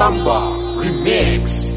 Tambah Remix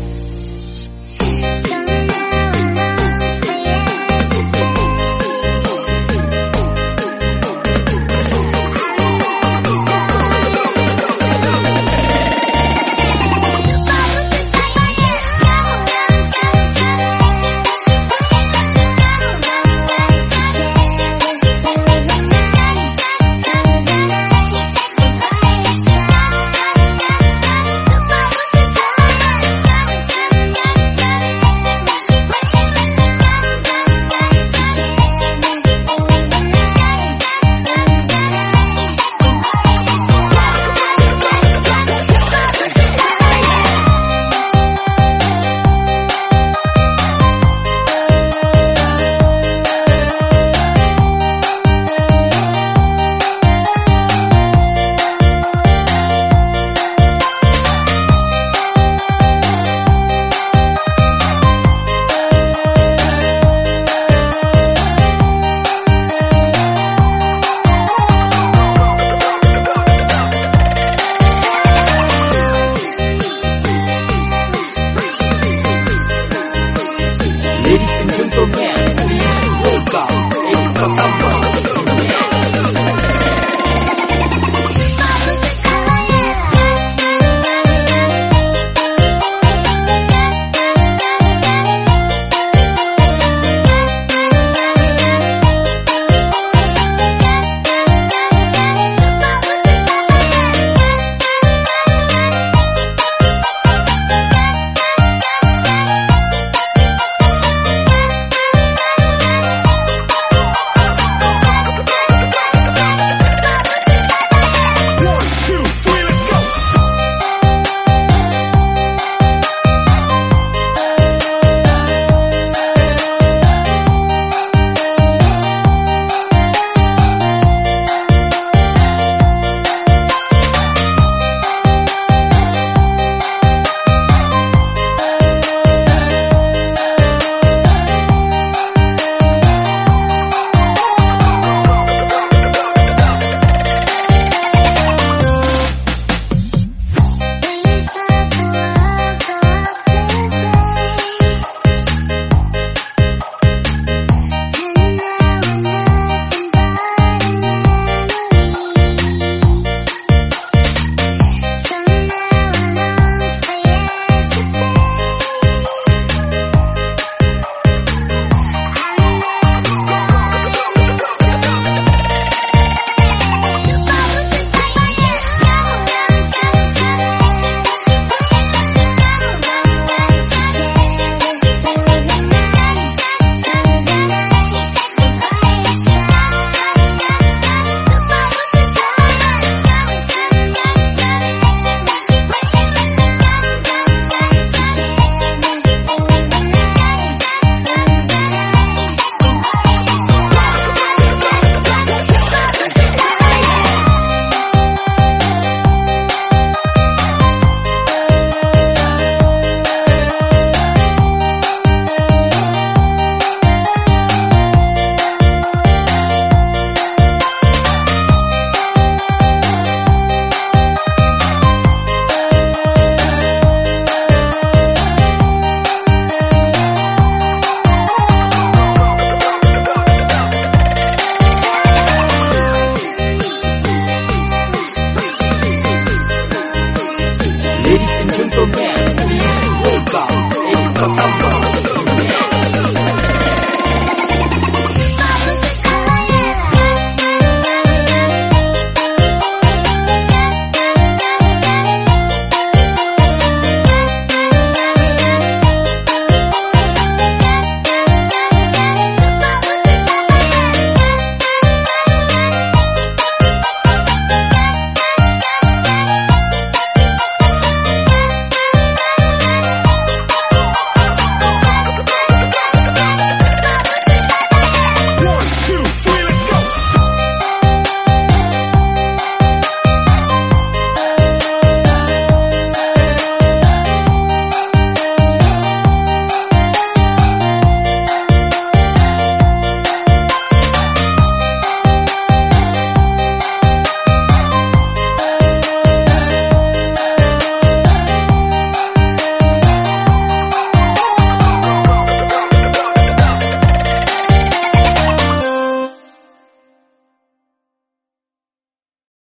Ladies